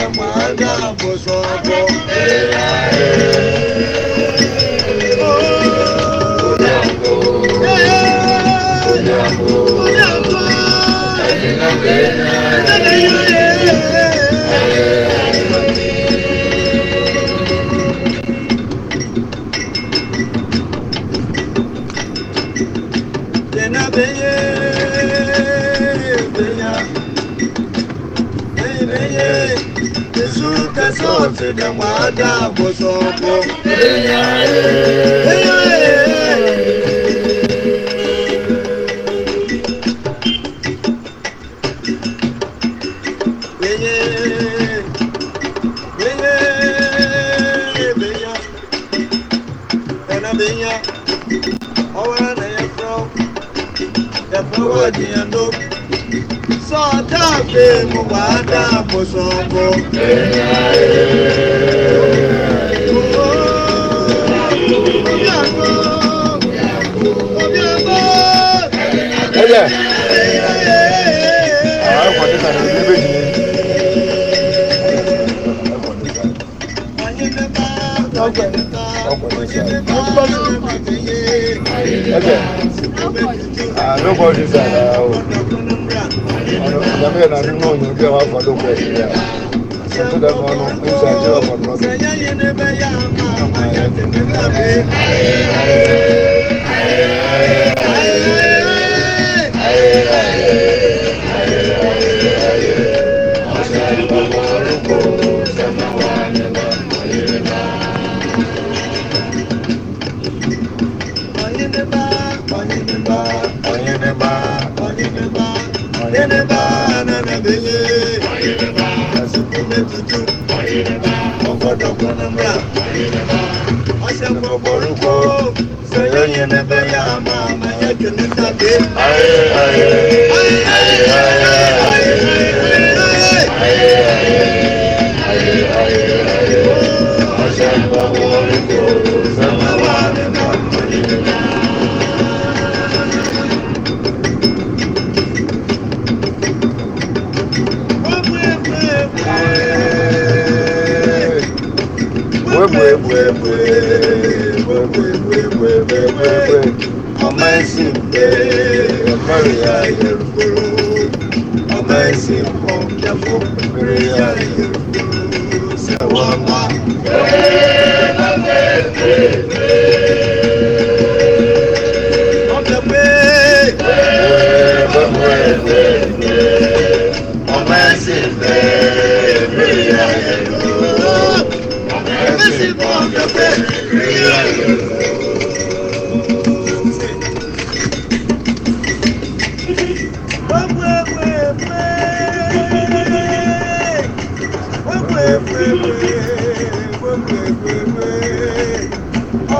ẹ̀dá máa ti dẹ̀ máa dáàbò sọ̀kọ̀. Ọwọ́ ẹ̀ na yẹ fún ọ, yẹ fún ọwọ́ ìdíyẹn tó sọdá pé mo wá dáàbò sango. Okay. Okay. Ah, nobody said that. I mean, I don't know. You get off for nobody. Yeah. dúdú. ọgbọ́dọ̀ gbọ́nàmọ́ ọ̀sẹ̀ kò borúkọ sọ̀yọ́ yẹn nẹ́bẹ̀ yà máa máa yẹ kìnnì tàbí. ayé ayé ayé ayé ayé ayé ayé ayé ayé ọ̀sẹ̀ kò borúkọ. Simple, careful, creative, c'est vraiment. Yeah.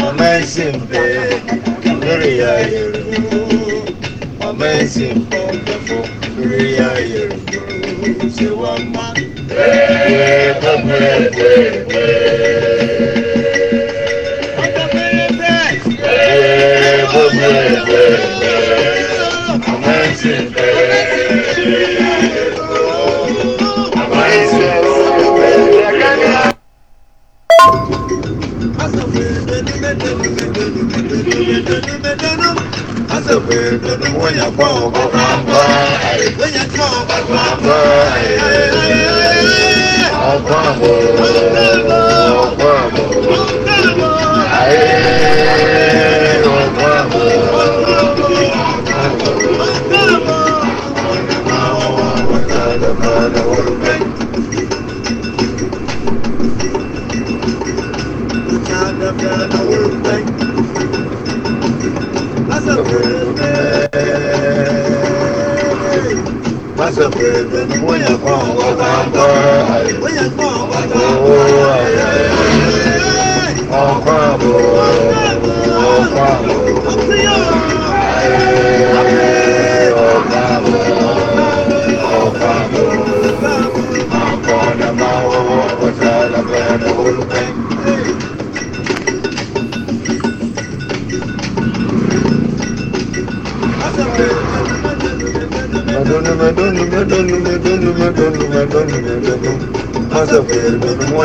Mama simple, Gloria Yeru. Mama simple, Gloria Yeru. Say one Ọgbọ́n àmọ́ ọgbọ́n àmọ́ ayé. aṣọ́fẹ̀ẹ́fẹ́ proud. wọ́n yàn fún àwọn ọba ọba àìkú ọ̀pá àbọ̀ ọ̀pá àbọ̀ àìkú.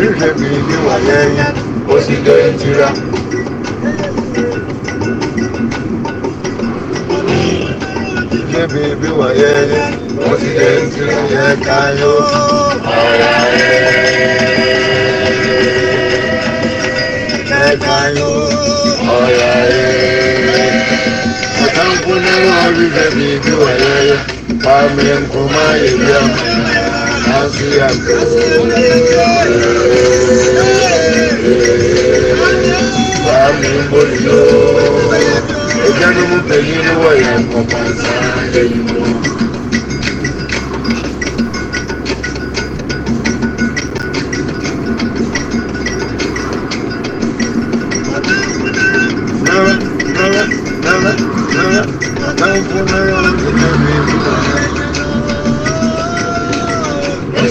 orílẹ̀ mi níwà yẹ́yẹ́ ó sì jẹ́ ìtura. Kébì bíwà yẹ́yẹ́ ó sì jẹ́ ìtura yẹ káyọ́ ọ̀rá yẹ́. Yẹ káyọ́ ọ̀rá yẹ́. Ọ̀tá ń kú nínú orílẹ̀ mi bíwà yẹ́yẹ́ pàmì nkùmá yẹ̀ bí ọ̀rá yẹ́. Ìjánu mú pẹ̀lú ìwọ̀ ìrìn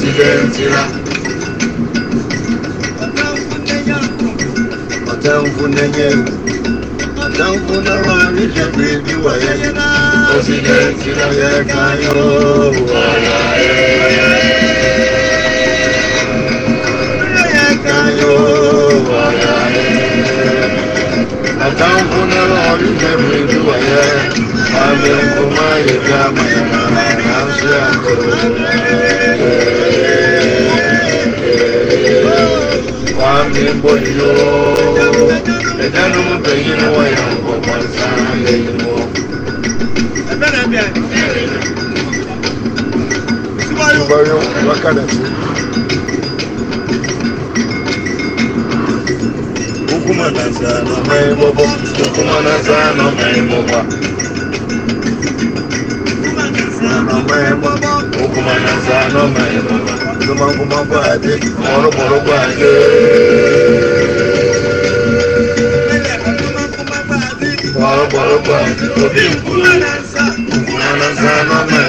Identira. Otamfunenyeu. Otamfuna wamisha bibi wayena. Osidentira yekayo. Wayaye. Wayaye. boyo ɛda no mu bɛyi no wɔyɛ nkɔmmɔ nsaa yɛyi mɔ Subayo, na sa na mai na sa na mai bobo. na sa kuma nansa nɔma yɛlɛ noma kuma kɔ ade mɔrɔ mɔrɔ kɔ ade. mɔrɔ mɔrɔ kɔ ade obi nkuma nansa nɔma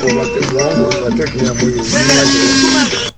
Pô, bateu lá, bateu aqui na bolinha.